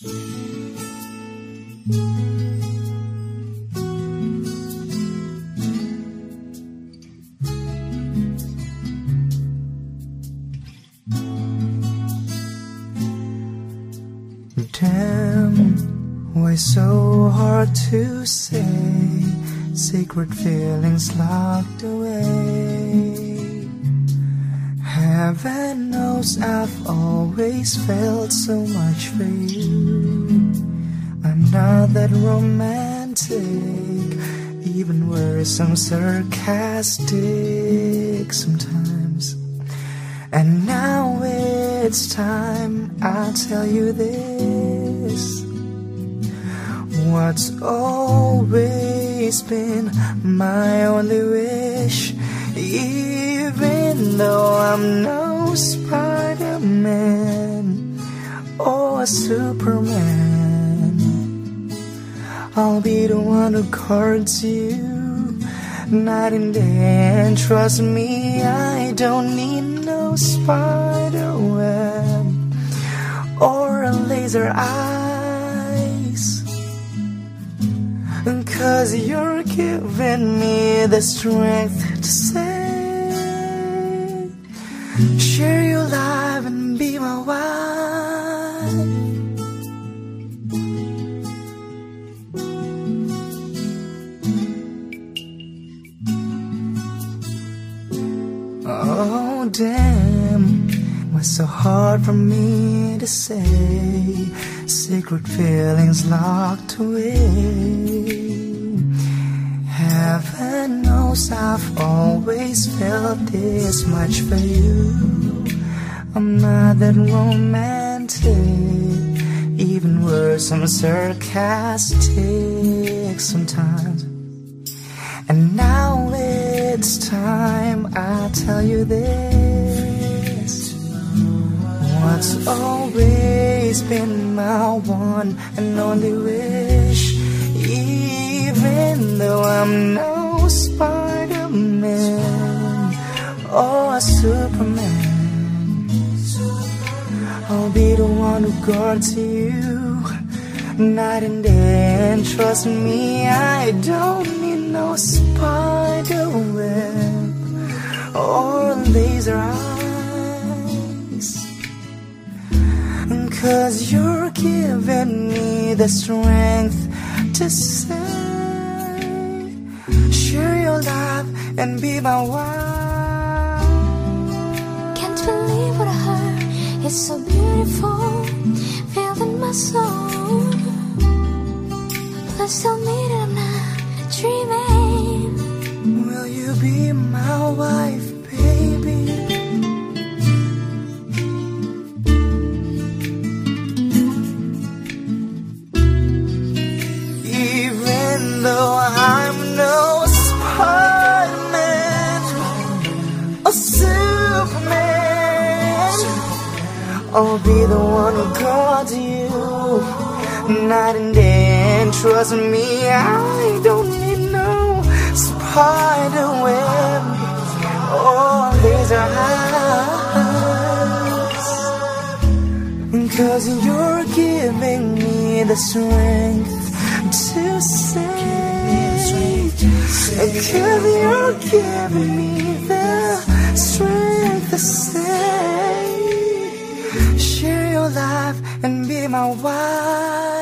Damn, why so hard to say? Secret feelings locked away. Heaven knows I've always felt so much for you. I'm not that romantic, even worse, I'm sarcastic sometimes. And now it's time I tell you this. What's always been my only wish, though I'm no Spider Man or a Superman, I'll be the one who guards you night and day. And trust me, I don't need no spider web or a laser eyes. Cause you're giving me the strength to say, share your life and be my wife. Oh, damn, what's so hard for me to say? Secret feelings locked away. Knows I've always felt this much for you. I'm not that romantic, even worse, I'm sarcastic sometimes. And now it's time I tell you this. What's always been my one and only wish, even though I'm no Spider Man or Superman, I'll be the one who guards you night and day. And trust me, I don't need no spider web or laser eyes. Cause you're giving me the strength to say, share your love and be my wife. Can't believe what I heard. It's so beautiful, feeling my soul. Please tell me I'll be the one who guards you night and day. And trust me, I don't need no spider web or laser eyes. Cause you're giving me the strength to say, Cause you're giving me the strength to say, and be my wife.